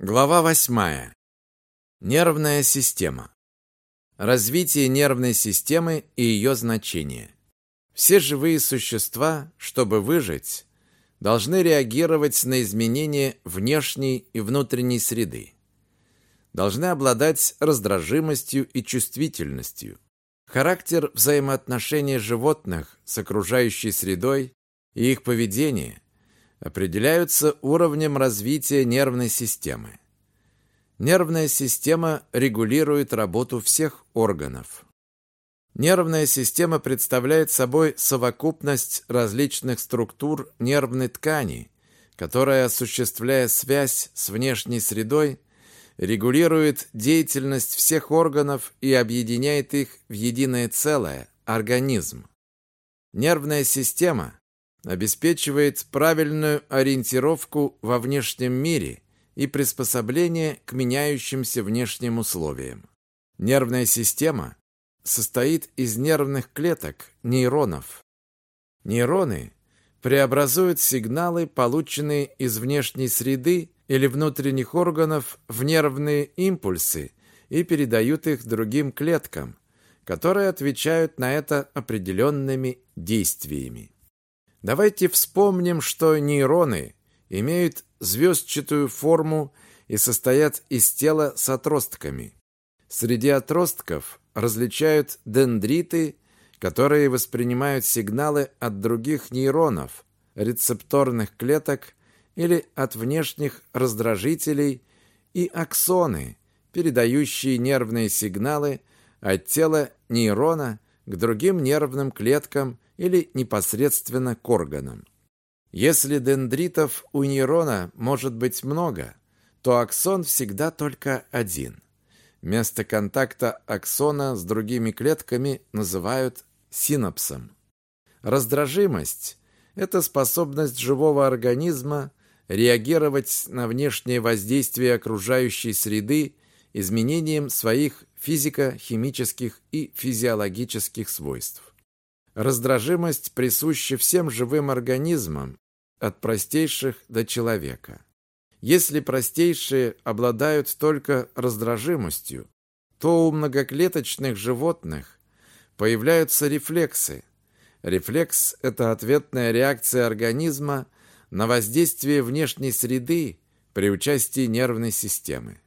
Глава восьмая. Нервная система. Развитие нервной системы и ее значение. Все живые существа, чтобы выжить, должны реагировать на изменения внешней и внутренней среды. Должны обладать раздражимостью и чувствительностью. Характер взаимоотношений животных с окружающей средой и их поведение определяются уровнем развития нервной системы. Нервная система регулирует работу всех органов. Нервная система представляет собой совокупность различных структур нервной ткани, которая, осуществляя связь с внешней средой, регулирует деятельность всех органов и объединяет их в единое целое – организм. Нервная система обеспечивает правильную ориентировку во внешнем мире и приспособление к меняющимся внешним условиям. Нервная система состоит из нервных клеток, нейронов. Нейроны преобразуют сигналы, полученные из внешней среды или внутренних органов, в нервные импульсы и передают их другим клеткам, которые отвечают на это определенными действиями. Давайте вспомним, что нейроны имеют звездчатую форму и состоят из тела с отростками. Среди отростков различают дендриты, которые воспринимают сигналы от других нейронов, рецепторных клеток или от внешних раздражителей, и аксоны, передающие нервные сигналы от тела нейрона к другим нервным клеткам или непосредственно к органам. Если дендритов у нейрона может быть много, то аксон всегда только один. Место контакта аксона с другими клетками называют синапсом. Раздражимость – это способность живого организма реагировать на внешнее воздействие окружающей среды изменением своих физико-химических и физиологических свойств. Раздражимость присуща всем живым организмам, от простейших до человека. Если простейшие обладают только раздражимостью, то у многоклеточных животных появляются рефлексы. Рефлекс – это ответная реакция организма на воздействие внешней среды при участии нервной системы.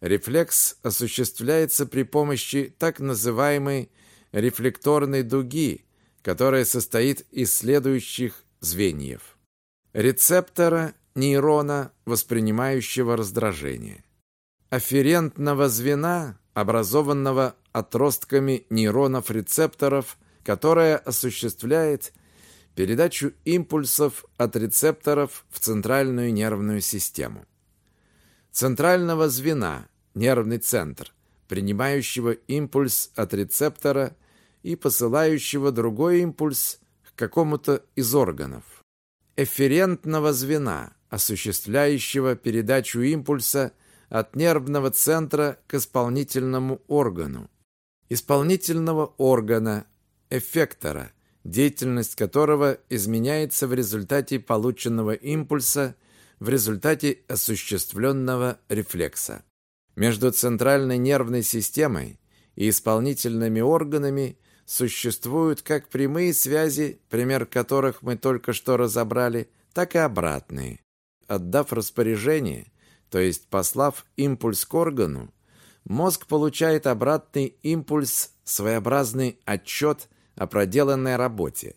Рефлекс осуществляется при помощи так называемой рефлекторной дуги, которая состоит из следующих звеньев. Рецептора нейрона, воспринимающего раздражение. Афферентного звена, образованного отростками нейронов рецепторов, которое осуществляет передачу импульсов от рецепторов в центральную нервную систему. Центрального звена, нервный центр, принимающего импульс от рецептора и посылающего другой импульс к какому-то из органов. Эфферентного звена, осуществляющего передачу импульса от нервного центра к исполнительному органу. Исполнительного органа, эффектора, деятельность которого изменяется в результате полученного импульса в результате осуществленного рефлекса. Между центральной нервной системой и исполнительными органами – существуют как прямые связи, пример которых мы только что разобрали, так и обратные. Отдав распоряжение, то есть послав импульс к органу, мозг получает обратный импульс, своеобразный отчет о проделанной работе.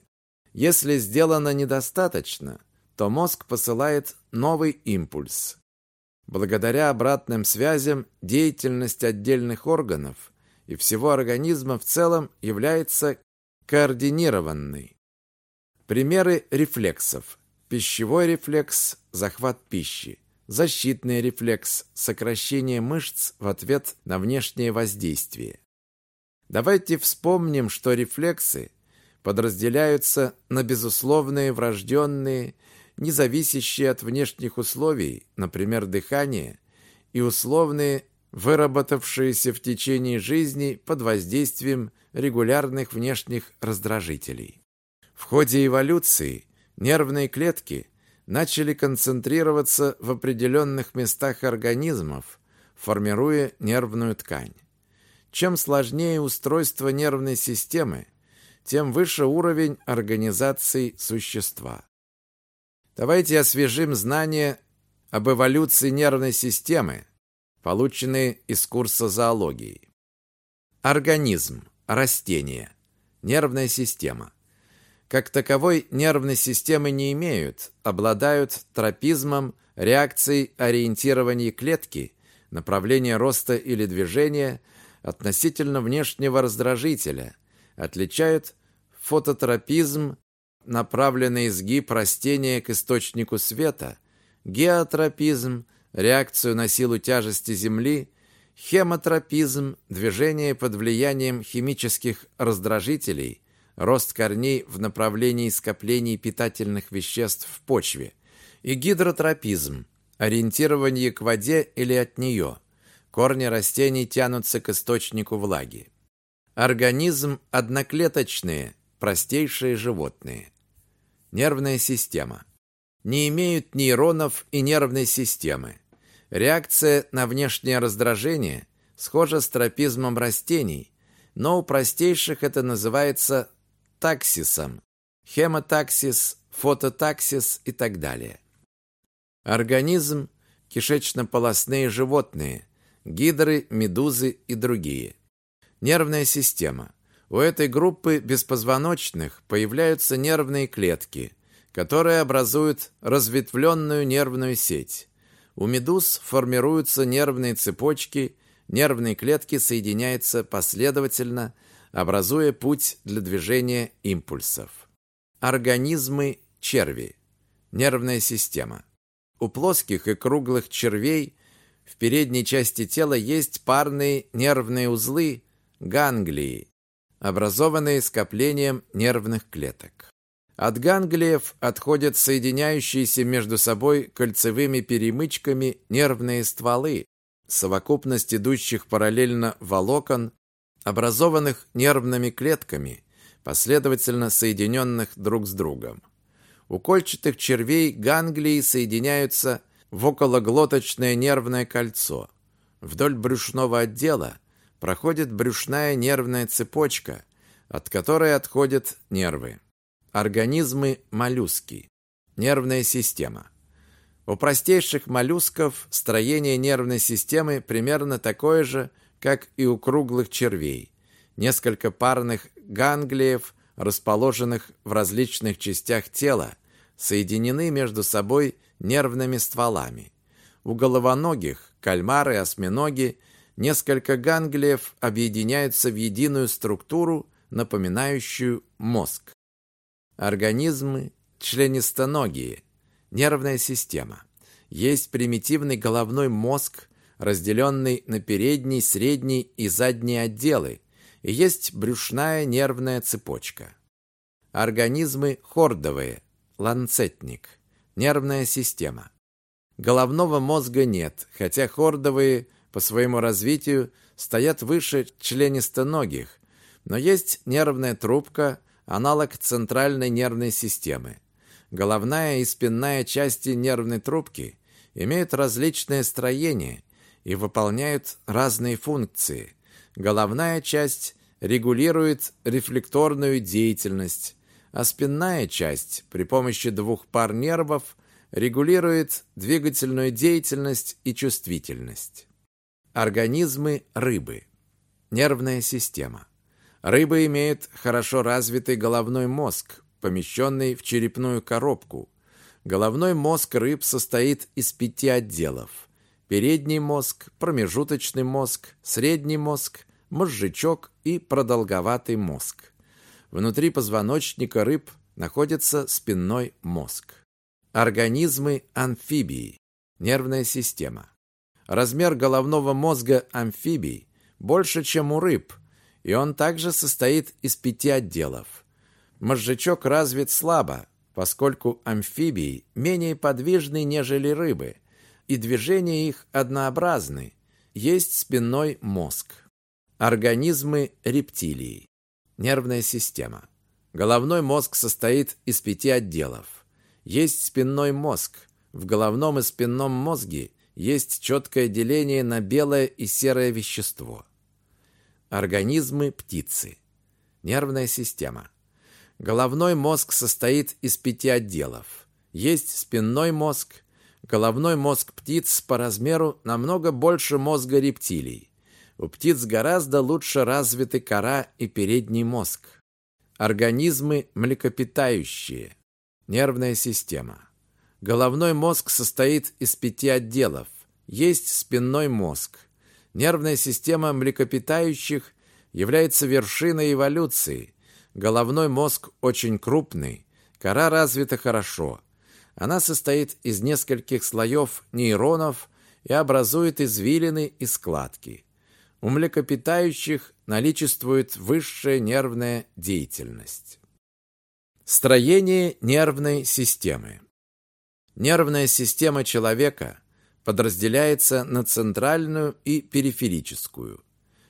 Если сделано недостаточно, то мозг посылает новый импульс. Благодаря обратным связям деятельность отдельных органов и всего организма в целом является координированной. Примеры рефлексов. Пищевой рефлекс – захват пищи. Защитный рефлекс – сокращение мышц в ответ на внешнее воздействие. Давайте вспомним, что рефлексы подразделяются на безусловные врожденные, независящие от внешних условий, например, дыхание, и условные выработавшиеся в течение жизни под воздействием регулярных внешних раздражителей. В ходе эволюции нервные клетки начали концентрироваться в определенных местах организмов, формируя нервную ткань. Чем сложнее устройство нервной системы, тем выше уровень организации существа. Давайте освежим знания об эволюции нервной системы, полученные из курса зоологии. Организм, растение, нервная система. Как таковой нервной системы не имеют, обладают тропизмом, реакцией ориентирования клетки, направления роста или движения относительно внешнего раздражителя, отличают фототропизм, направленный изгиб растения к источнику света, геотропизм, реакцию на силу тяжести Земли, хемотропизм, движение под влиянием химических раздражителей, рост корней в направлении скоплений питательных веществ в почве, и гидротропизм, ориентирование к воде или от нее. Корни растений тянутся к источнику влаги. Организм одноклеточные, простейшие животные. Нервная система. Не имеют нейронов и нервной системы. Реакция на внешнее раздражение схожа с тропизмом растений, но у простейших это называется таксисом, хемотаксис, фототаксис и так далее. Организм – кишечно-полосные животные, гидры, медузы и другие. Нервная система. У этой группы беспозвоночных появляются нервные клетки, которые образуют разветвленную нервную сеть. У медуз формируются нервные цепочки, нервные клетки соединяются последовательно образуя путь для движения импульсов. Организмы черви. Нервная система. У плоских и круглых червей в передней части тела есть парные нервные узлы, ганглии, образованные скоплением нервных клеток. От ганглиев отходят соединяющиеся между собой кольцевыми перемычками нервные стволы, совокупность идущих параллельно волокон, образованных нервными клетками, последовательно соединенных друг с другом. У кольчатых червей ганглии соединяются в окологлоточное нервное кольцо. Вдоль брюшного отдела проходит брюшная нервная цепочка, от которой отходят нервы. Организмы моллюски. Нервная система. У простейших моллюсков строение нервной системы примерно такое же, как и у круглых червей. Несколько парных ганглиев, расположенных в различных частях тела, соединены между собой нервными стволами. У головоногих, кальмары, осьминоги, несколько ганглиев объединяются в единую структуру, напоминающую мозг. Организмы членистоногие, нервная система. Есть примитивный головной мозг, разделенный на передний, средний и задний отделы, и есть брюшная нервная цепочка. Организмы хордовые, ланцетник, нервная система. Головного мозга нет, хотя хордовые по своему развитию стоят выше членистоногих, но есть нервная трубка, аналог центральной нервной системы. Головная и спинная части нервной трубки имеют различное строение и выполняют разные функции. Головная часть регулирует рефлекторную деятельность, а спинная часть при помощи двух пар нервов регулирует двигательную деятельность и чувствительность. Организмы рыбы. Нервная система. Рыбы имеют хорошо развитый головной мозг, помещенный в черепную коробку. Головной мозг рыб состоит из пяти отделов – передний мозг, промежуточный мозг, средний мозг, мозжечок и продолговатый мозг. Внутри позвоночника рыб находится спинной мозг. Организмы амфибии. Нервная система. Размер головного мозга амфибий больше, чем у рыб, и он также состоит из пяти отделов. Мозжечок развит слабо, поскольку амфибии менее подвижны, нежели рыбы – и движения их однообразны. Есть спинной мозг. Организмы рептилии. Нервная система. Головной мозг состоит из пяти отделов. есть спинной мозг. В головном и спинном мозге есть четкое деление на белое и серое вещество. Организмы птицы. Нервная система. Головной мозг состоит из пяти отделов. Есть спинной мозг. Головной мозг птиц по размеру намного больше мозга рептилий. У птиц гораздо лучше развиты кора и передний мозг. Организмы млекопитающие. Нервная система. Головной мозг состоит из пяти отделов. Есть спинной мозг. Нервная система млекопитающих является вершиной эволюции. Головной мозг очень крупный, кора развита хорошо. Она состоит из нескольких слоев нейронов и образует извилины и складки. У млекопитающих наличествует высшая нервная деятельность. Строение нервной системы. Нервная система человека подразделяется на центральную и периферическую.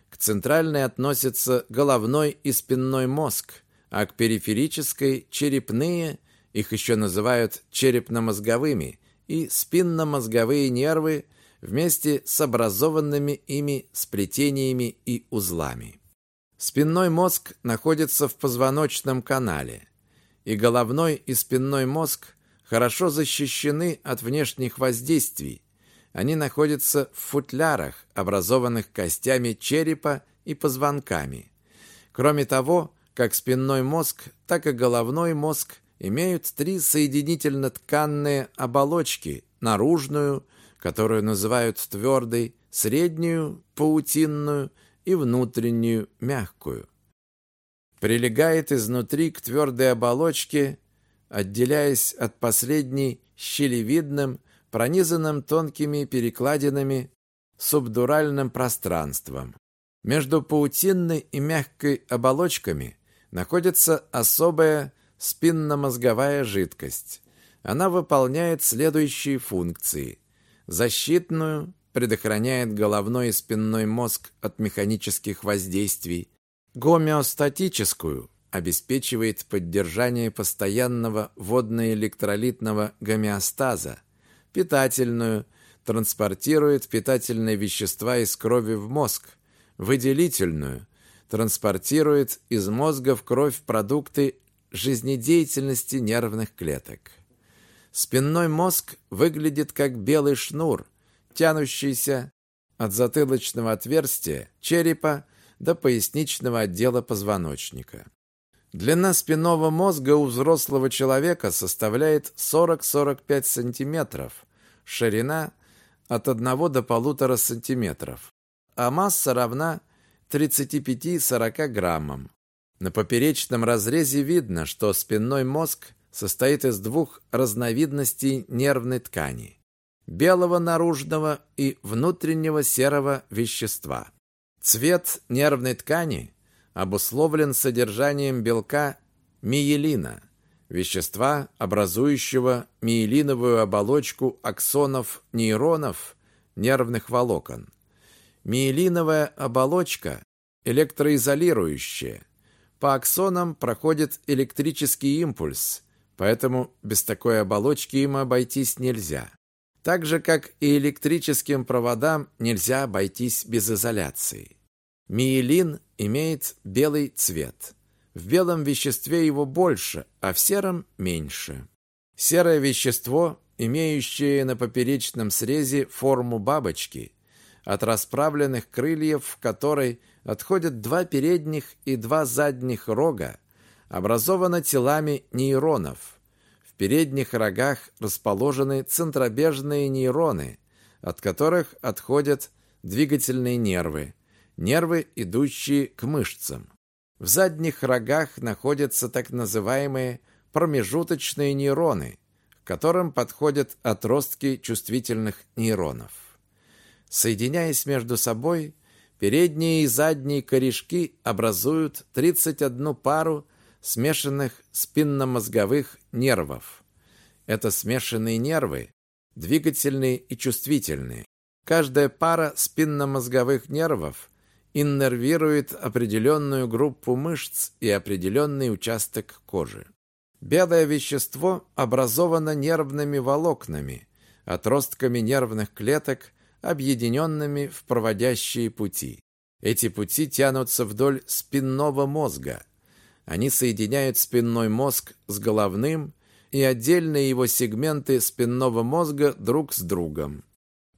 К центральной относятся головной и спинной мозг, а к периферической – черепные, их еще называют черепно-мозговыми, и спинномозговые нервы вместе с образованными ими сплетениями и узлами. Спинной мозг находится в позвоночном канале, и головной и спинной мозг хорошо защищены от внешних воздействий. Они находятся в футлярах, образованных костями черепа и позвонками. Кроме того, как спинной мозг, так и головной мозг имеют три соединительно-тканные оболочки – наружную, которую называют твердой, среднюю, паутинную и внутреннюю, мягкую. Прилегает изнутри к твердой оболочке, отделяясь от последней щелевидным, пронизанным тонкими перекладинами субдуральным пространством. Между паутинной и мягкой оболочками находится особая спинномозговая жидкость. Она выполняет следующие функции защитную, предохраняет головной и спинной мозг от механических воздействий, гомеостатическую, обеспечивает поддержание постоянного водно-электролитного гомеостаза, питательную, транспортирует питательные вещества из крови в мозг, выделительную, транспортирует из мозга в кровь продукты жизнедеятельности нервных клеток. Спинной мозг выглядит как белый шнур, тянущийся от затылочного отверстия черепа до поясничного отдела позвоночника. Длина спинного мозга у взрослого человека составляет 40-45 см, ширина от 1 до 1,5 см, а масса равна 35-40 граммам. На поперечном разрезе видно, что спинной мозг состоит из двух разновидностей нервной ткани – белого наружного и внутреннего серого вещества. Цвет нервной ткани обусловлен содержанием белка миелина, вещества, образующего миелиновую оболочку аксонов нейронов нервных волокон. Миелиновая оболочка электроизолирующая. По аксонам проходит электрический импульс, Поэтому без такой оболочки им обойтись нельзя. Так же, как и электрическим проводам нельзя обойтись без изоляции. Миелин имеет белый цвет. В белом веществе его больше, а в сером меньше. Серое вещество, имеющее на поперечном срезе форму бабочки, от расправленных крыльев, которой отходят два передних и два задних рога, образована телами нейронов. В передних рогах расположены центробежные нейроны, от которых отходят двигательные нервы, нервы, идущие к мышцам. В задних рогах находятся так называемые промежуточные нейроны, к которым подходят отростки чувствительных нейронов. Соединяясь между собой, передние и задние корешки образуют 31 пару смешанных спинномозговых нервов. Это смешанные нервы, двигательные и чувствительные. Каждая пара спинномозговых нервов иннервирует определенную группу мышц и определенный участок кожи. Белое вещество образовано нервными волокнами, отростками нервных клеток, объединенными в проводящие пути. Эти пути тянутся вдоль спинного мозга. Они соединяют спинной мозг с головным и отдельные его сегменты спинного мозга друг с другом.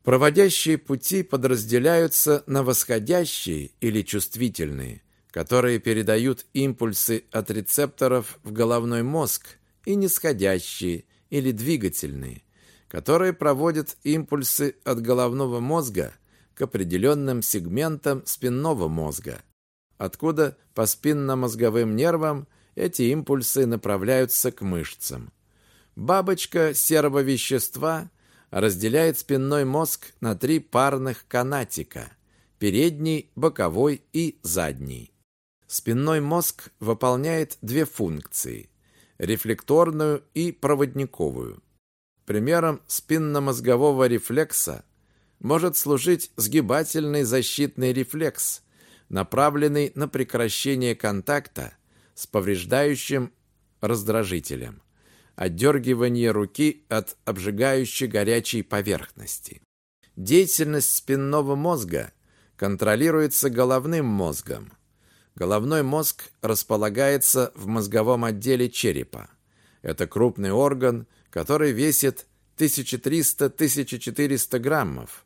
Проводящие пути подразделяются на восходящие или чувствительные, которые передают импульсы от рецепторов в головной мозг, и нисходящие или двигательные, которые проводят импульсы от головного мозга к определенным сегментам спинного мозга, откуда по спинномозговым нервам эти импульсы направляются к мышцам. Бабочка серого вещества разделяет спинной мозг на три парных канатика – передний, боковой и задний. Спинной мозг выполняет две функции – рефлекторную и проводниковую. Примером спинномозгового рефлекса может служить сгибательный защитный рефлекс, направленный на прекращение контакта с повреждающим раздражителем отдергивание руки от обжигающей горячей поверхности. Деятельность спинного мозга контролируется головным мозгом. Головной мозг располагается в мозговом отделе черепа. Это крупный орган, который весит 1300-1400 граммов.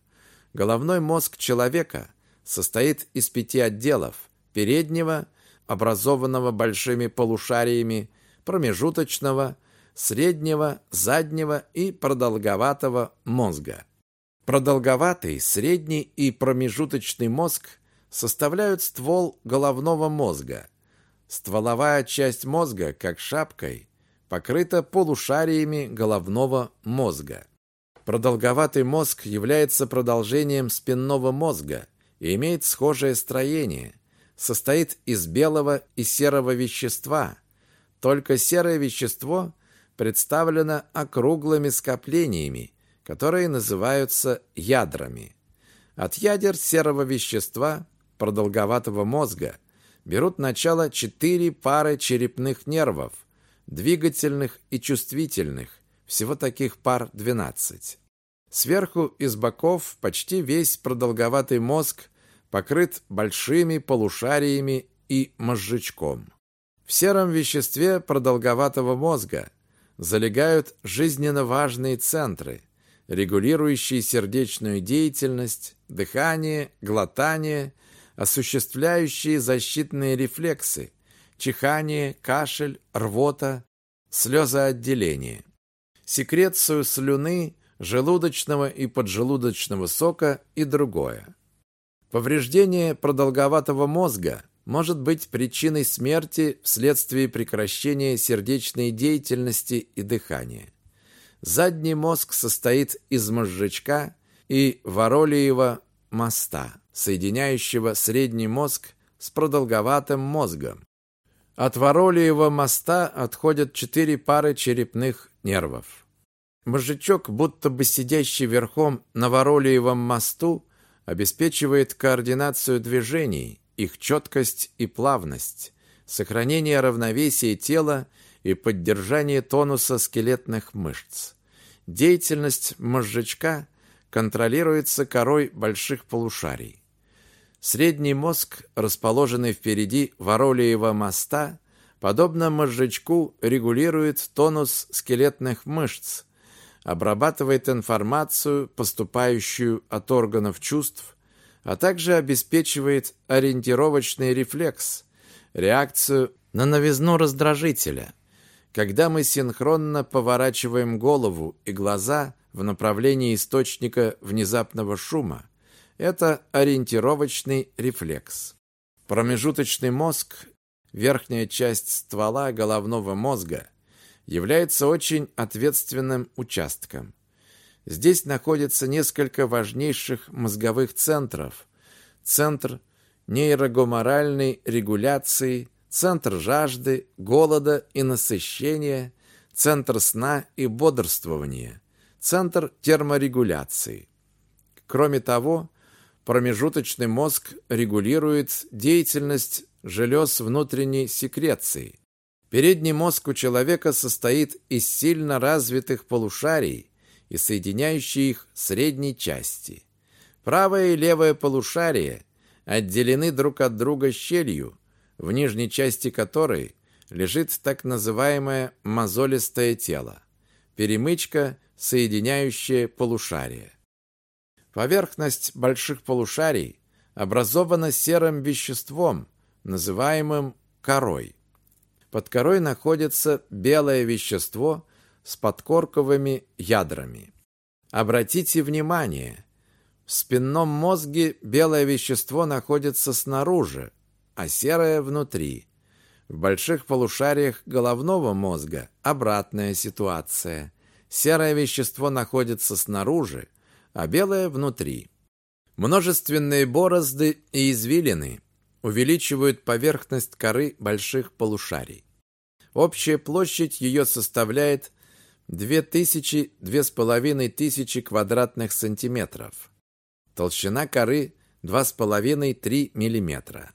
Головной мозг человека состоит из пяти отделов – переднего, образованного большими полушариями, промежуточного – среднего, заднего и продолговатого мозга. Продолговатый, средний и промежуточный мозг составляют ствол головного мозга. Стволовая часть мозга, как шапкой, покрыта полушариями головного мозга. Продолговатый мозг является продолжением спинного мозга и имеет схожее строение. Состоит из белого и серого вещества. Только серое вещество представлена округлыми скоплениями, которые называются ядрами. От ядер серого вещества продолговатого мозга берут начало четыре пары черепных нервов, двигательных и чувствительных, всего таких пар 12. Сверху и с боков почти весь продолговатый мозг покрыт большими полушариями и мозжечком. В сером веществе продолговатого мозга залегают жизненно важные центры, регулирующие сердечную деятельность, дыхание, глотание, осуществляющие защитные рефлексы, чихание, кашель, рвота, слезоотделение, секрецию слюны, желудочного и поджелудочного сока и другое. Повреждение продолговатого мозга может быть причиной смерти вследствие прекращения сердечной деятельности и дыхания. Задний мозг состоит из мозжечка и воролиева моста, соединяющего средний мозг с продолговатым мозгом. От воролиева моста отходят четыре пары черепных нервов. Мозжечок, будто бы сидящий верхом на воролиевом мосту, обеспечивает координацию движений, их четкость и плавность, сохранение равновесия тела и поддержание тонуса скелетных мышц. Деятельность мозжечка контролируется корой больших полушарий. Средний мозг, расположенный впереди Воролиева моста, подобно мозжечку регулирует тонус скелетных мышц, обрабатывает информацию, поступающую от органов чувств, а также обеспечивает ориентировочный рефлекс, реакцию на новизну раздражителя. Когда мы синхронно поворачиваем голову и глаза в направлении источника внезапного шума, это ориентировочный рефлекс. Промежуточный мозг, верхняя часть ствола головного мозга, является очень ответственным участком. Здесь находится несколько важнейших мозговых центров. Центр нейрогоморальной регуляции, центр жажды, голода и насыщения, центр сна и бодрствования, центр терморегуляции. Кроме того, промежуточный мозг регулирует деятельность желез внутренней секреции. Передний мозг у человека состоит из сильно развитых полушарий и соединяющей их средней части. Правое и левое полушария отделены друг от друга щелью, в нижней части которой лежит так называемое мозолистое тело, перемычка, соединяющая полушария. Поверхность больших полушарий образована серым веществом, называемым корой. Под корой находится белое вещество с подкорковыми ядрами. Обратите внимание, в спинном мозге белое вещество находится снаружи, а серое внутри. В больших полушариях головного мозга обратная ситуация. Серое вещество находится снаружи, а белое внутри. Множественные борозды и извилины увеличивают поверхность коры больших полушарий. Общая площадь ее составляет 2000-2500 квадратных сантиметров. Толщина коры 2,5-3 мм.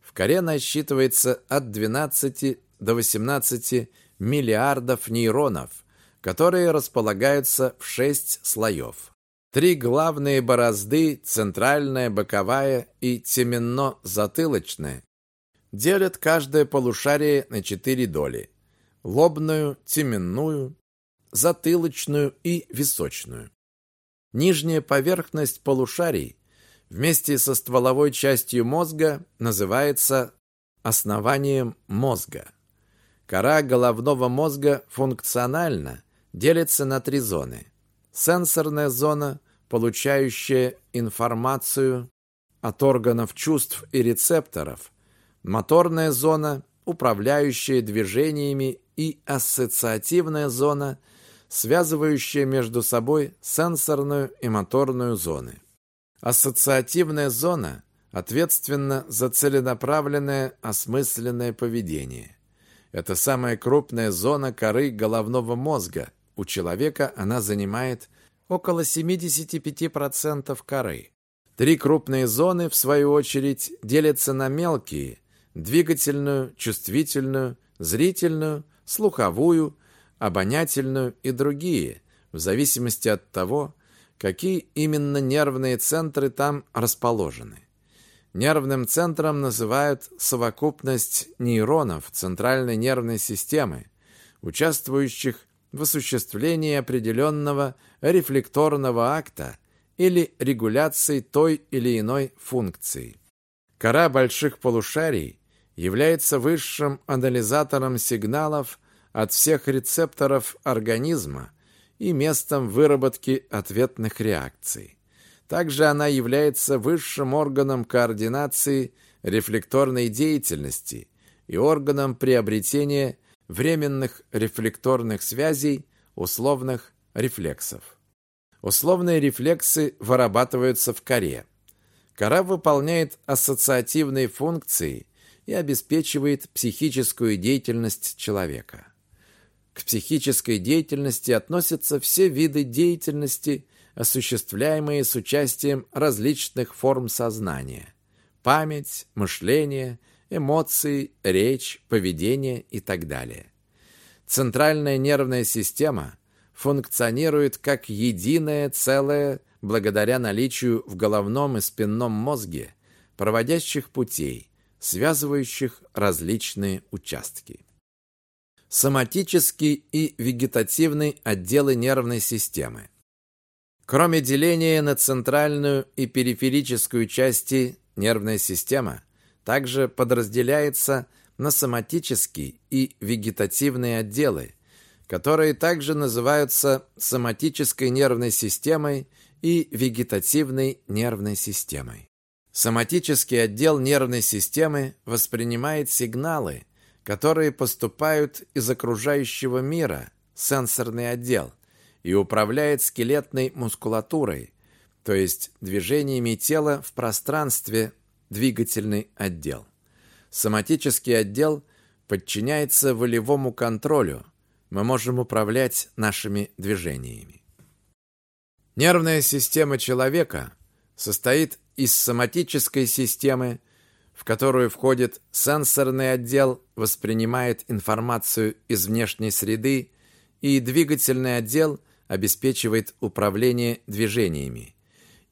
В коре насчитывается от 12 до 18 миллиардов нейронов, которые располагаются в 6 слоев. Три главные борозды, центральная, боковая и теменно-затылочная, делят каждое полушарие на четыре доли – лобную, теменную, затылочную и височную. Нижняя поверхность полушарий вместе со стволовой частью мозга называется основанием мозга. Кора головного мозга функционально делится на три зоны. Сенсорная зона, получающая информацию от органов чувств и рецепторов, моторная зона, управляющая движениями и ассоциативная зона, связывающая между собой сенсорную и моторную зоны. Ассоциативная зона ответственна за целенаправленное осмысленное поведение. Это самая крупная зона коры головного мозга. У человека она занимает около 75% коры. Три крупные зоны, в свою очередь, делятся на мелкие – двигательную, чувствительную, зрительную, слуховую, обонятельную и другие, в зависимости от того, какие именно нервные центры там расположены. Нервным центром называют совокупность нейронов центральной нервной системы, участвующих в осуществлении определенного рефлекторного акта или регуляции той или иной функции. Кора больших полушарий является высшим анализатором сигналов от всех рецепторов организма и местом выработки ответных реакций. Также она является высшим органом координации рефлекторной деятельности и органом приобретения временных рефлекторных связей условных рефлексов. Условные рефлексы вырабатываются в коре. Кора выполняет ассоциативные функции и обеспечивает психическую деятельность человека. К психической деятельности относятся все виды деятельности, осуществляемые с участием различных форм сознания. Память, мышление, эмоции, речь, поведение и так далее. Центральная нервная система функционирует как единое целое благодаря наличию в головном и спинном мозге проводящих путей, связывающих различные участки. Соматический и вегетативный отделы нервной системы. Кроме деления на центральную и периферическую части, нервная система также подразделяется на соматические и вегетативные отделы, которые также называются соматической нервной системой и вегетативной нервной системой. Соматический отдел нервной системы воспринимает сигналы, которые поступают из окружающего мира, сенсорный отдел, и управляет скелетной мускулатурой, то есть движениями тела в пространстве, двигательный отдел. Соматический отдел подчиняется волевому контролю. Мы можем управлять нашими движениями. Нервная система человека состоит из соматической системы, в которую входит сенсорный отдел, воспринимает информацию из внешней среды, и двигательный отдел обеспечивает управление движениями,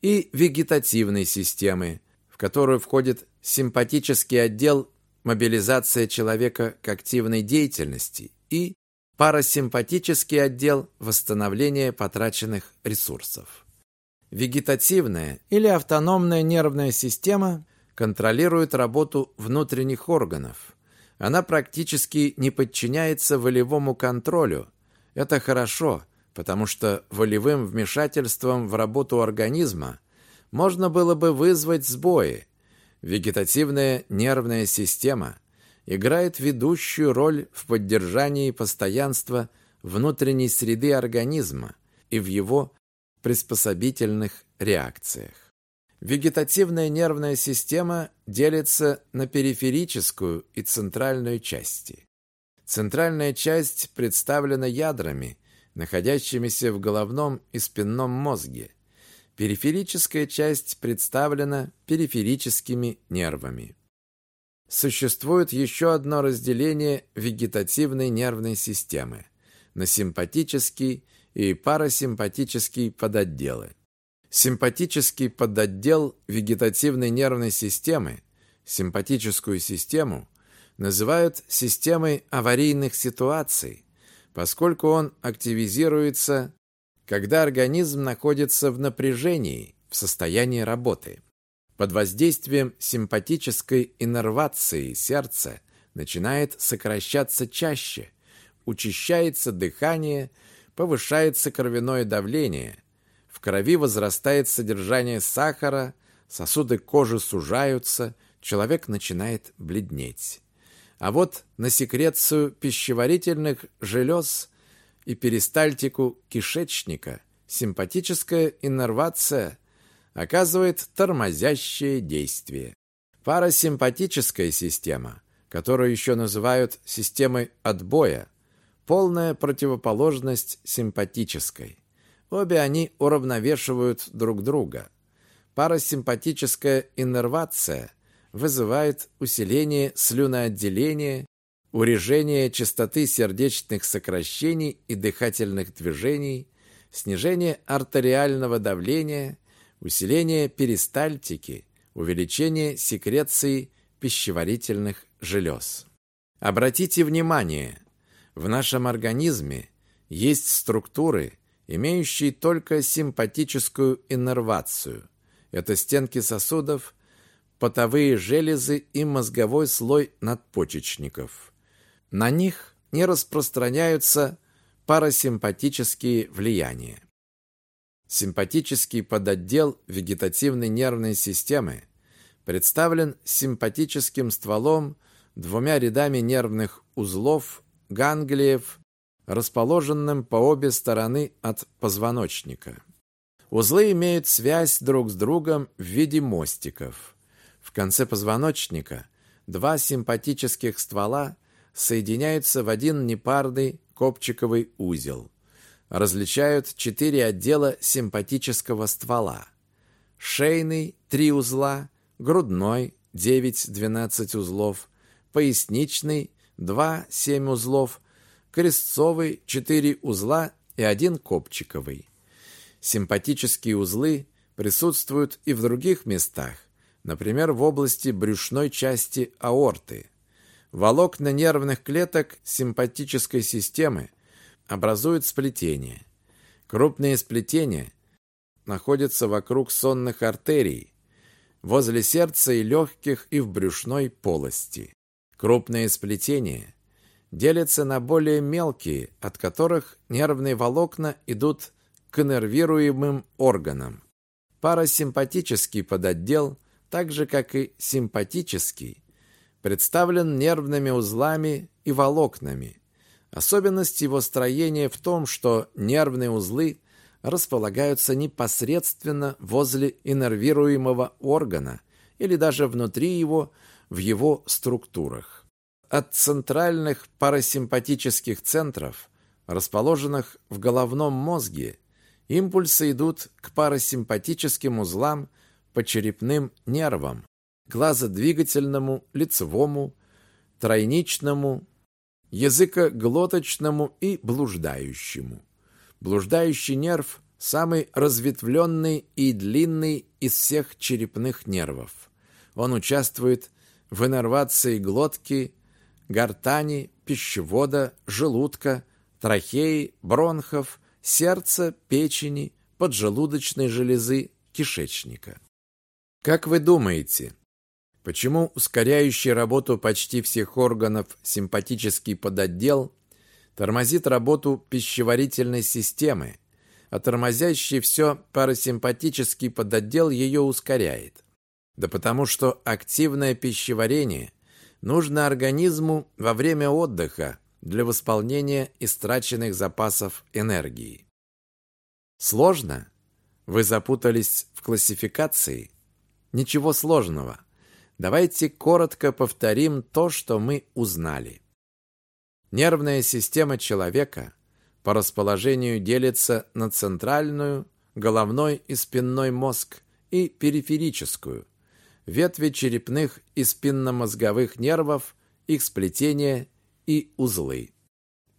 и вегетативной системы, в которую входит симпатический отдел мобилизация человека к активной деятельности и парасимпатический отдел восстановления потраченных ресурсов. Вегетативная или автономная нервная система контролирует работу внутренних органов. Она практически не подчиняется волевому контролю. Это хорошо, потому что волевым вмешательством в работу организма можно было бы вызвать сбои. Вегетативная нервная система играет ведущую роль в поддержании постоянства внутренней среды организма и в его приспособительных реакциях. Вегетативная нервная система делится на периферическую и центральную части. Центральная часть представлена ядрами, находящимися в головном и спинном мозге. Периферическая часть представлена периферическими нервами. Существует еще одно разделение вегетативной нервной системы на симпатический и парасимпатический подотделы. Симпатический подотдел вегетативной нервной системы, симпатическую систему, называют системой аварийных ситуаций, поскольку он активизируется, когда организм находится в напряжении, в состоянии работы. Под воздействием симпатической иннервации сердце начинает сокращаться чаще, учащается дыхание, повышается кровяное давление, в крови возрастает содержание сахара, сосуды кожи сужаются, человек начинает бледнеть. А вот на секрецию пищеварительных желез и перистальтику кишечника симпатическая иннервация оказывает тормозящее действие. Парасимпатическая система, которую еще называют системой отбоя, полная противоположность симпатической. Обе они уравновешивают друг друга. Парасимпатическая иннервация вызывает усиление слюноотделения, урежение частоты сердечных сокращений и дыхательных движений, снижение артериального давления, усиление перистальтики, увеличение секреции пищеварительных желез. Обратите внимание, в нашем организме есть структуры, имеющие только симпатическую иннервацию. Это стенки сосудов, потовые железы и мозговой слой надпочечников. На них не распространяются парасимпатические влияния. Симпатический подотдел вегетативной нервной системы представлен симпатическим стволом, двумя рядами нервных узлов, ганглиев, расположенным по обе стороны от позвоночника. Узлы имеют связь друг с другом в виде мостиков. В конце позвоночника два симпатических ствола соединяются в один непарный копчиковый узел. Различают четыре отдела симпатического ствола. Шейный – три узла, грудной – 9-12 узлов, поясничный – 2-7 узлов, крестцовый – 4 узла и один копчиковый. Симпатические узлы присутствуют и в других местах, например, в области брюшной части аорты. Волокна нервных клеток симпатической системы образуют сплетения. Крупные сплетения находятся вокруг сонных артерий, возле сердца и легких и в брюшной полости. Крупные сплетения делятся на более мелкие, от которых нервные волокна идут к иннервируемым органам. Парасимпатический подотдел, так же как и симпатический, представлен нервными узлами и волокнами. Особенность его строения в том, что нервные узлы располагаются непосредственно возле иннервируемого органа или даже внутри его в его структурах. От центральных парасимпатических центров, расположенных в головном мозге, импульсы идут к парасимпатическим узлам по черепным нервам, глазодвигательному, лицевому, тройничному, языкоглоточному и блуждающему. Блуждающий нерв – самый разветвленный и длинный из всех черепных нервов. Он участвует в иннервации глотки, гортани, пищевода, желудка, трахеи, бронхов, сердца, печени, поджелудочной железы, кишечника. Как вы думаете, почему ускоряющий работу почти всех органов симпатический подотдел тормозит работу пищеварительной системы, а тормозящий все парасимпатический подотдел ее ускоряет? Да потому что активное пищеварение нужно организму во время отдыха для восполнения истраченных запасов энергии. Сложно? Вы запутались в классификации? Ничего сложного. Давайте коротко повторим то, что мы узнали. Нервная система человека по расположению делится на центральную, головной и спинной мозг и периферическую, ветви черепных и спинномозговых нервов, их сплетения и узлы.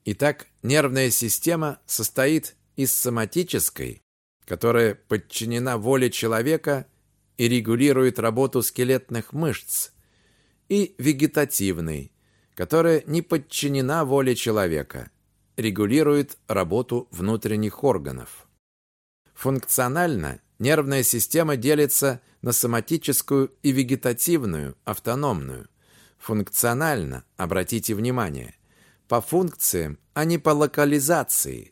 Итак, нервная система состоит из соматической, которая подчинена воле человека и регулирует работу скелетных мышц, и вегетативной, которая не подчинена воле человека, регулирует работу внутренних органов. Функционально нервная система делится на соматическую и вегетативную, автономную. Функционально, обратите внимание, по функциям, а не по локализации.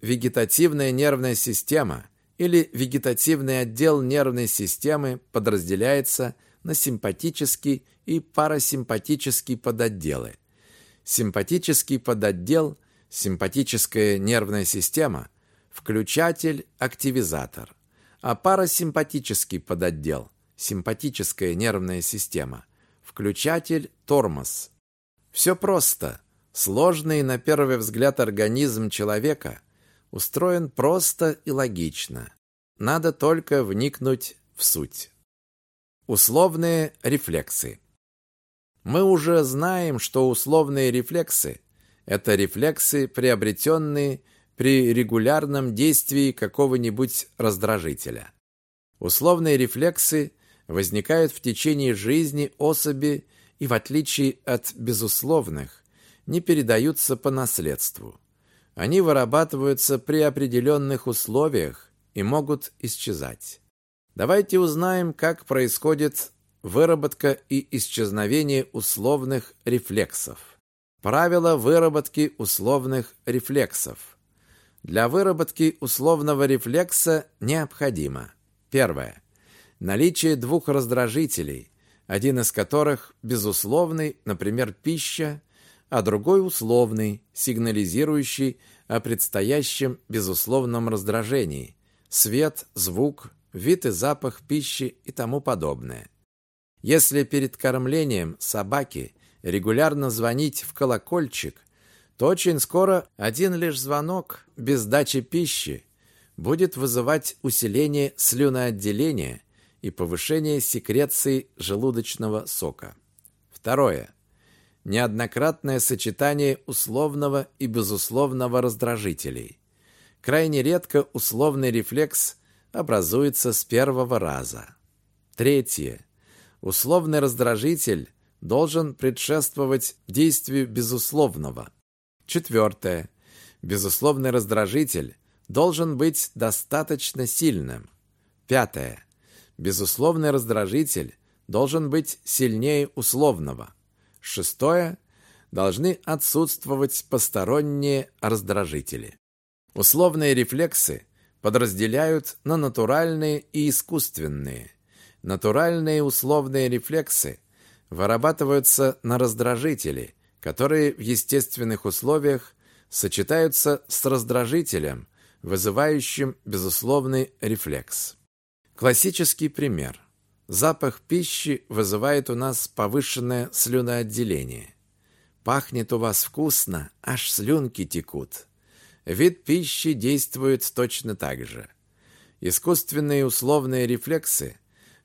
Вегетативная нервная система или вегетативный отдел нервной системы подразделяется на симпатический и парасимпатический подотделы. Симпатический подотдел, симпатическая нервная система, включатель, активизатор а парасимпатический подотдел – симпатическая нервная система, включатель – тормоз. Все просто. Сложный на первый взгляд организм человека устроен просто и логично. Надо только вникнуть в суть. Условные рефлексы. Мы уже знаем, что условные рефлексы – это рефлексы, приобретенные при регулярном действии какого-нибудь раздражителя. Условные рефлексы возникают в течение жизни особи и, в отличие от безусловных, не передаются по наследству. Они вырабатываются при определенных условиях и могут исчезать. Давайте узнаем, как происходит выработка и исчезновение условных рефлексов. Правила выработки условных рефлексов. Для выработки условного рефлекса необходимо. Первое. Наличие двух раздражителей, один из которых безусловный, например, пища, а другой условный, сигнализирующий о предстоящем безусловном раздражении, свет, звук, вид и запах пищи и тому подобное. Если перед кормлением собаки регулярно звонить в колокольчик, то очень скоро один лишь звонок без дачи пищи будет вызывать усиление слюноотделения и повышение секреции желудочного сока. Второе. Неоднократное сочетание условного и безусловного раздражителей. Крайне редко условный рефлекс образуется с первого раза. Третье. Условный раздражитель должен предшествовать действию безусловного – Четвертое. Безусловный раздражитель должен быть достаточно сильным. Пятое. Безусловный раздражитель должен быть сильнее условного. Шестое. Должны отсутствовать посторонние раздражители. Условные рефлексы подразделяют на натуральные и искусственные. Натуральные условные рефлексы вырабатываются на раздражители – которые в естественных условиях сочетаются с раздражителем, вызывающим безусловный рефлекс. Классический пример. Запах пищи вызывает у нас повышенное слюноотделение. Пахнет у вас вкусно, аж слюнки текут. Вид пищи действует точно так же. Искусственные условные рефлексы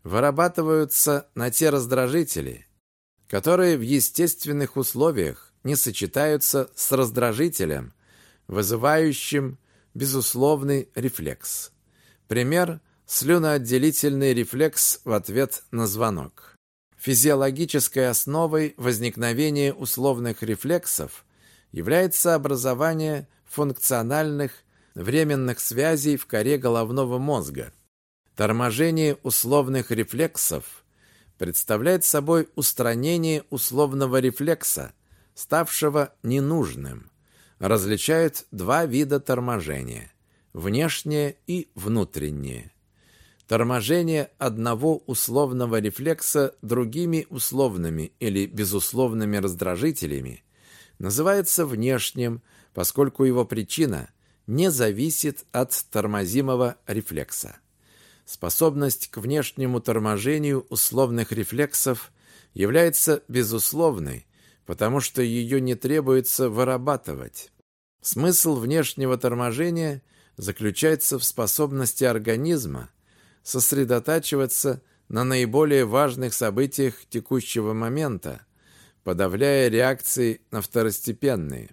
вырабатываются на те раздражители, которые в естественных условиях не сочетаются с раздражителем, вызывающим безусловный рефлекс. Пример – слюноотделительный рефлекс в ответ на звонок. Физиологической основой возникновения условных рефлексов является образование функциональных временных связей в коре головного мозга. Торможение условных рефлексов представляет собой устранение условного рефлекса, ставшего ненужным. Различают два вида торможения – внешнее и внутреннее. Торможение одного условного рефлекса другими условными или безусловными раздражителями называется внешним, поскольку его причина не зависит от тормозимого рефлекса. Способность к внешнему торможению условных рефлексов является безусловной, потому что ее не требуется вырабатывать. Смысл внешнего торможения заключается в способности организма сосредотачиваться на наиболее важных событиях текущего момента, подавляя реакции на второстепенные.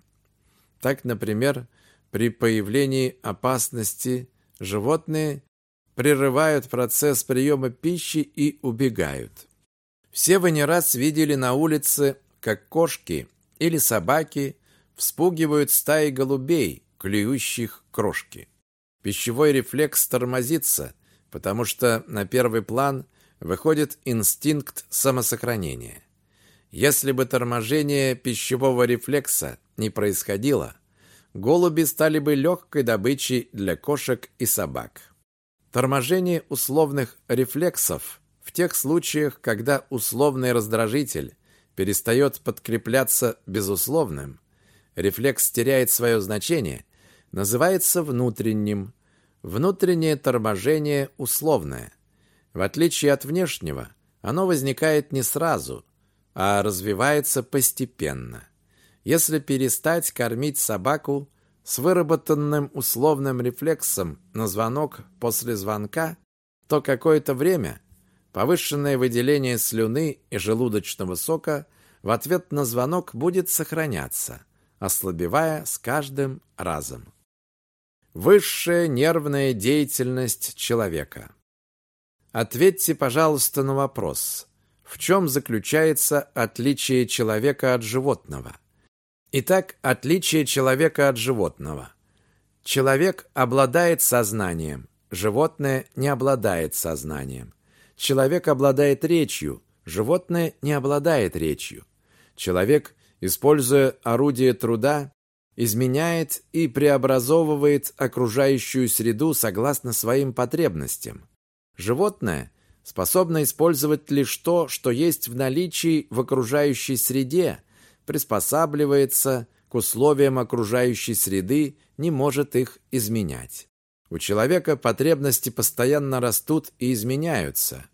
Так, например, при появлении опасности животные прерывают процесс приема пищи и убегают. Все вы не раз видели на улице, как кошки или собаки вспугивают стаи голубей, клюющих крошки. Пищевой рефлекс тормозится, потому что на первый план выходит инстинкт самосохранения. Если бы торможение пищевого рефлекса не происходило, голуби стали бы легкой добычей для кошек и собак. Торможение условных рефлексов в тех случаях, когда условный раздражитель перестает подкрепляться безусловным, рефлекс теряет свое значение, называется внутренним. Внутреннее торможение условное. В отличие от внешнего, оно возникает не сразу, а развивается постепенно. Если перестать кормить собаку с выработанным условным рефлексом на звонок после звонка, то какое-то время повышенное выделение слюны и желудочного сока в ответ на звонок будет сохраняться, ослабевая с каждым разом. Высшая нервная деятельность человека. Ответьте, пожалуйста, на вопрос. В чем заключается отличие человека от животного? Итак, отличие человека от животного. Человек обладает сознанием, животное не обладает сознанием. Человек обладает речью, животное не обладает речью. Человек, используя орудие труда, изменяет и преобразовывает окружающую среду согласно своим потребностям. Животное способно использовать лишь то, что есть в наличии в окружающей среде, приспосабливается к условиям окружающей среды, не может их изменять. У человека потребности постоянно растут и изменяются.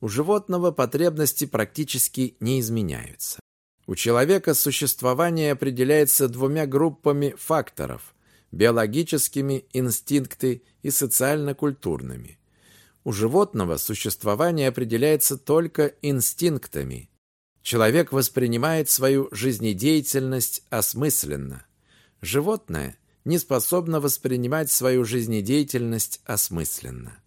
У животного потребности практически не изменяются. У человека существование определяется двумя группами факторов – биологическими, инстинкты и социально-культурными. У животного существование определяется только инстинктами. Человек воспринимает свою жизнедеятельность осмысленно. Животное не способно воспринимать свою жизнедеятельность осмысленно.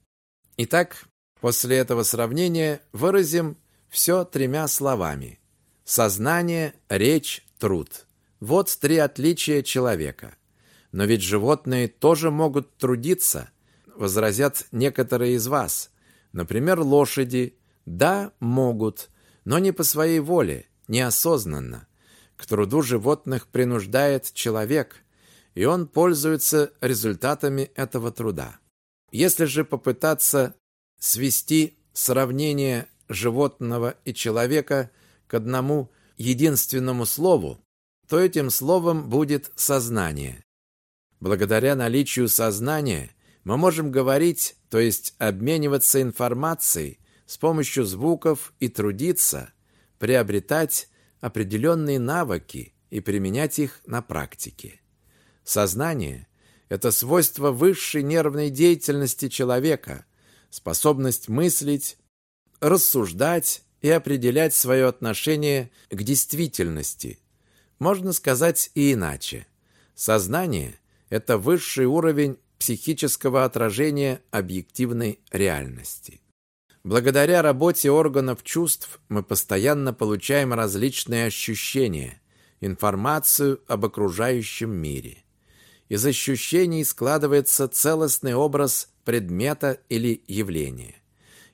Итак, после этого сравнения выразим все тремя словами – Сознание, речь, труд. Вот три отличия человека. Но ведь животные тоже могут трудиться, возразят некоторые из вас. Например, лошади. Да, могут, но не по своей воле, неосознанно. К труду животных принуждает человек, и он пользуется результатами этого труда. Если же попытаться свести сравнение животного и человека – к одному единственному слову, то этим словом будет сознание. Благодаря наличию сознания мы можем говорить, то есть обмениваться информацией с помощью звуков и трудиться, приобретать определенные навыки и применять их на практике. Сознание – это свойство высшей нервной деятельности человека, способность мыслить, рассуждать и определять свое отношение к действительности. Можно сказать и иначе. Сознание – это высший уровень психического отражения объективной реальности. Благодаря работе органов чувств мы постоянно получаем различные ощущения, информацию об окружающем мире. Из ощущений складывается целостный образ предмета или явления.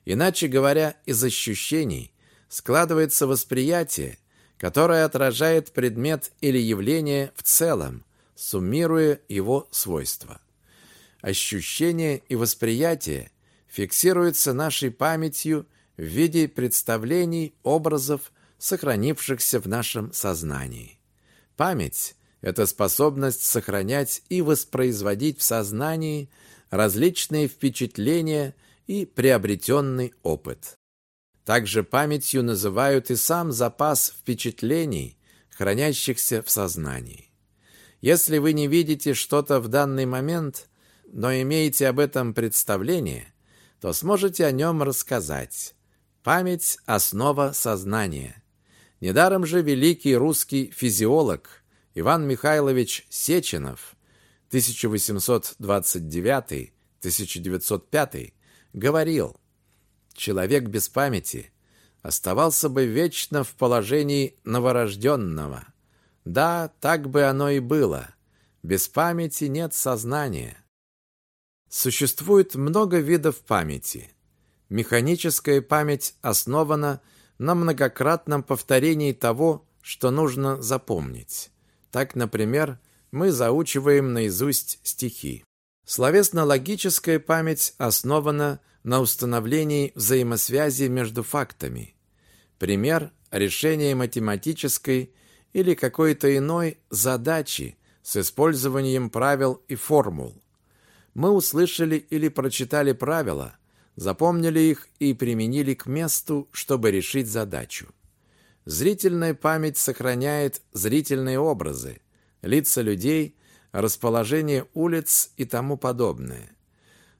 Иначе говоря, из ощущений складывается восприятие, которое отражает предмет или явление в целом, суммируя его свойства. Ощущение и восприятие фиксируются нашей памятью в виде представлений, образов, сохранившихся в нашем сознании. Память – это способность сохранять и воспроизводить в сознании различные впечатления и приобретенный опыт. Также памятью называют и сам запас впечатлений, хранящихся в сознании. Если вы не видите что-то в данный момент, но имеете об этом представление, то сможете о нем рассказать. Память – основа сознания. Недаром же великий русский физиолог Иван Михайлович Сеченов 1829-1905 говорил – человек без памяти оставался бы вечно в положении новорожденного. Да, так бы оно и было. Без памяти нет сознания. Существует много видов памяти. Механическая память основана на многократном повторении того, что нужно запомнить. Так, например, мы заучиваем наизусть стихи. Словесно-логическая память основана на установлении взаимосвязи между фактами. Пример – решение математической или какой-то иной задачи с использованием правил и формул. Мы услышали или прочитали правила, запомнили их и применили к месту, чтобы решить задачу. Зрительная память сохраняет зрительные образы, лица людей, расположение улиц и тому подобное.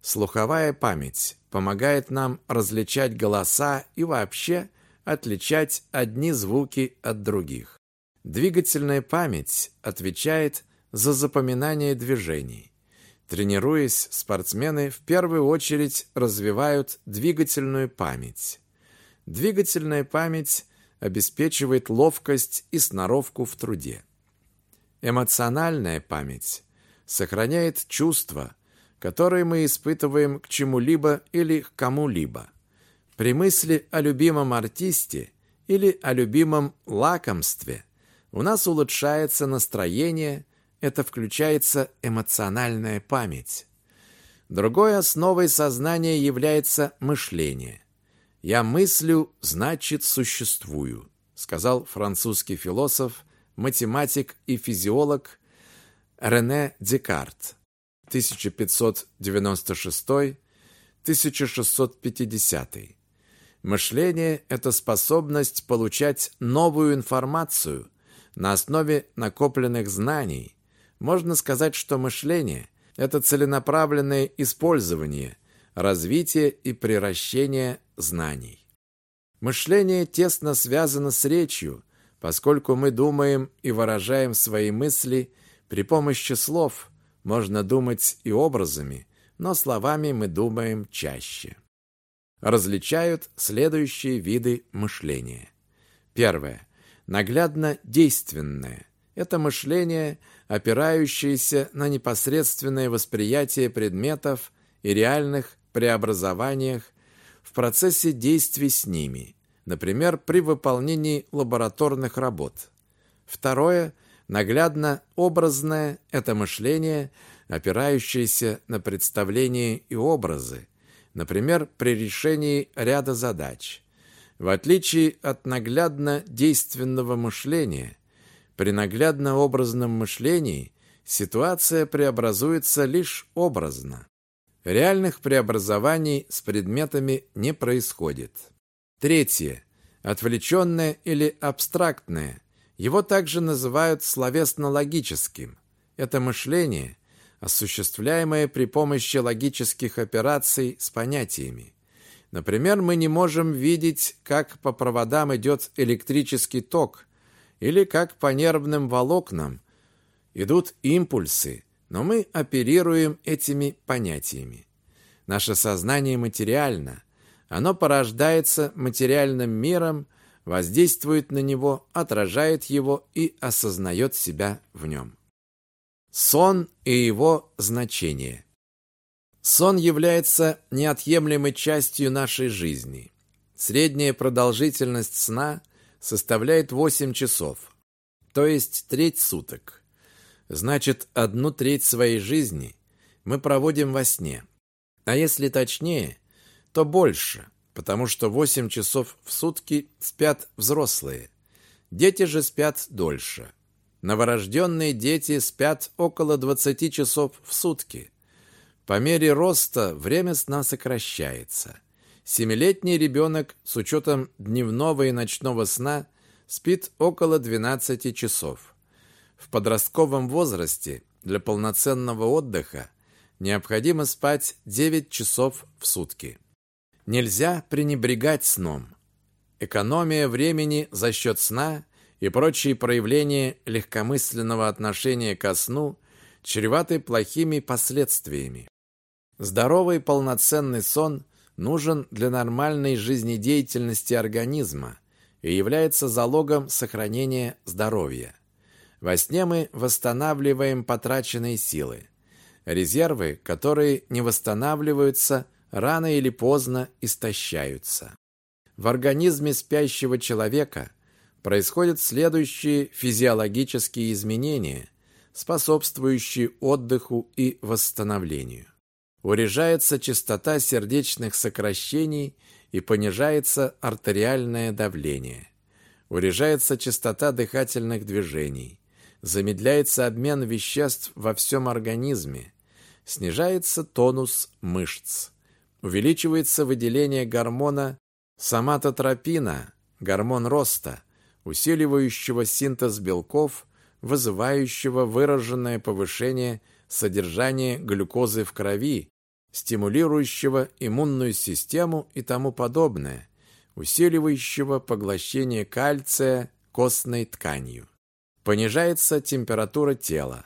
Слуховая память помогает нам различать голоса и вообще отличать одни звуки от других. Двигательная память отвечает за запоминание движений. Тренируясь, спортсмены в первую очередь развивают двигательную память. Двигательная память обеспечивает ловкость и сноровку в труде. Эмоциональная память сохраняет чувства, которые мы испытываем к чему-либо или к кому-либо. При мысли о любимом артисте или о любимом лакомстве у нас улучшается настроение, это включается эмоциональная память. Другой основой сознания является мышление. «Я мыслю, значит, существую», сказал французский философ, математик и физиолог Рене Декарт. 1596-1650. Мышление – это способность получать новую информацию на основе накопленных знаний. Можно сказать, что мышление – это целенаправленное использование, развитие и приращение знаний. Мышление тесно связано с речью, поскольку мы думаем и выражаем свои мысли при помощи слов – можно думать и образами, но словами мы думаем чаще. Различают следующие виды мышления. Первое. Наглядно-действенное. Это мышление, опирающееся на непосредственное восприятие предметов и реальных преобразованиях в процессе действий с ними, например, при выполнении лабораторных работ. Второе – Наглядно-образное – это мышление, опирающееся на представления и образы, например, при решении ряда задач. В отличие от наглядно-действенного мышления, при наглядно-образном мышлении ситуация преобразуется лишь образно. Реальных преобразований с предметами не происходит. Третье. Отвлеченное или абстрактное его также называют словесно-логическим. Это мышление, осуществляемое при помощи логических операций с понятиями. Например, мы не можем видеть, как по проводам идет электрический ток или как по нервным волокнам идут импульсы, но мы оперируем этими понятиями. Наше сознание материально, оно порождается материальным миром, воздействует на него, отражает его и осознает себя в нем. Сон и его значение. Сон является неотъемлемой частью нашей жизни. Средняя продолжительность сна составляет 8 часов, то есть треть суток. Значит, одну треть своей жизни мы проводим во сне. А если точнее, то больше, потому что 8 часов в сутки спят взрослые. Дети же спят дольше. Новорожденные дети спят около 20 часов в сутки. По мере роста время сна сокращается. Семилетний ребенок с учетом дневного и ночного сна спит около 12 часов. В подростковом возрасте для полноценного отдыха необходимо спать 9 часов в сутки. Нельзя пренебрегать сном. Экономия времени за счет сна и прочие проявления легкомысленного отношения ко сну чреваты плохими последствиями. Здоровый полноценный сон нужен для нормальной жизнедеятельности организма и является залогом сохранения здоровья. Во сне мы восстанавливаем потраченные силы. Резервы, которые не восстанавливаются, рано или поздно истощаются. В организме спящего человека происходят следующие физиологические изменения, способствующие отдыху и восстановлению урежается частота сердечных сокращений и понижается артериальное давление. Урежается частота дыхательных движений. Замедляется обмен веществ во всем организме. Снижается тонус мышц. Увеличивается выделение гормона соматотропина, гормон роста, усиливающего синтез белков, вызывающего выраженное повышение содержания глюкозы в крови стимулирующего иммунную систему и тому подобное, усиливающего поглощение кальция костной тканью. Понижается температура тела.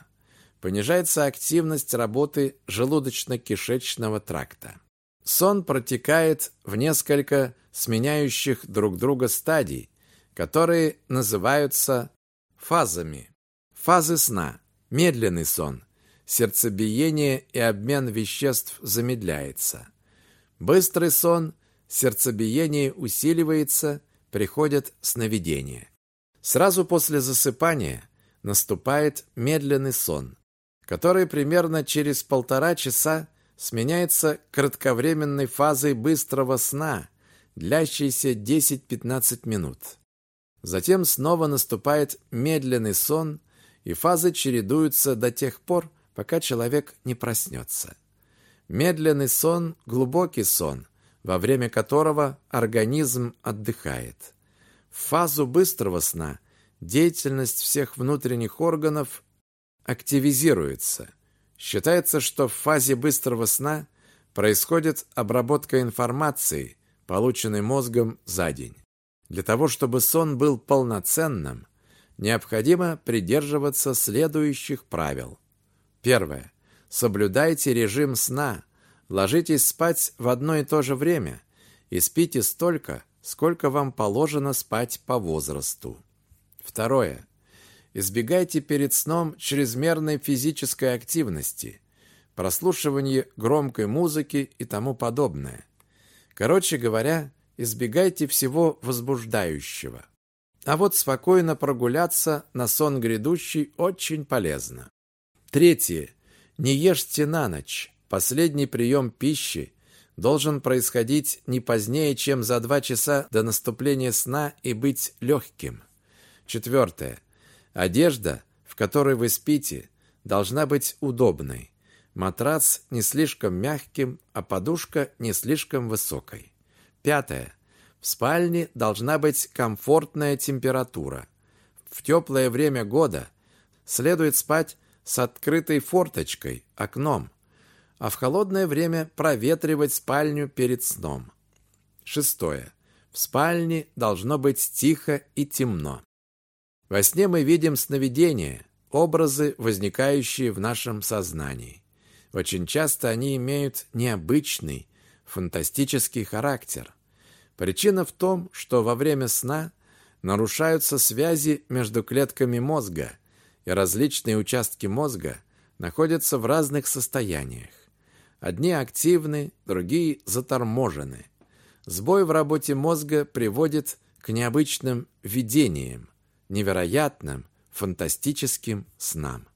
Понижается активность работы желудочно-кишечного тракта. Сон протекает в несколько сменяющих друг друга стадий, которые называются фазами. Фазы сна. Медленный сон – сердцебиение и обмен веществ замедляется. Быстрый сон, сердцебиение усиливается, приходят сновидения. Сразу после засыпания наступает медленный сон, который примерно через полтора часа сменяется кратковременной фазой быстрого сна, длящейся 10-15 минут. Затем снова наступает медленный сон, и фазы чередуются до тех пор, пока человек не проснется. Медленный сон – глубокий сон, во время которого организм отдыхает. В фазу быстрого сна деятельность всех внутренних органов активизируется. Считается, что в фазе быстрого сна происходит обработка информации, полученной мозгом за день. Для того, чтобы сон был полноценным, необходимо придерживаться следующих правил. Первое. Соблюдайте режим сна. Ложитесь спать в одно и то же время и спите столько, сколько вам положено спать по возрасту. Второе. Избегайте перед сном чрезмерной физической активности, прослушивания громкой музыки и тому подобное. Короче говоря, избегайте всего возбуждающего. А вот спокойно прогуляться на сон грядущий очень полезно. Третье. Не ешьте на ночь. Последний прием пищи должен происходить не позднее, чем за два часа до наступления сна и быть легким. Четвертое. Одежда, в которой вы спите, должна быть удобной. Матрац не слишком мягким, а подушка не слишком высокой. Пятое. В спальне должна быть комфортная температура. В теплое время года следует спать с открытой форточкой, окном, а в холодное время проветривать спальню перед сном. Шестое. В спальне должно быть тихо и темно. Во сне мы видим сновидения, образы, возникающие в нашем сознании. Очень часто они имеют необычный, фантастический характер. Причина в том, что во время сна нарушаются связи между клетками мозга, различные участки мозга находятся в разных состояниях. Одни активны, другие заторможены. Сбой в работе мозга приводит к необычным видениям, невероятным, фантастическим снам.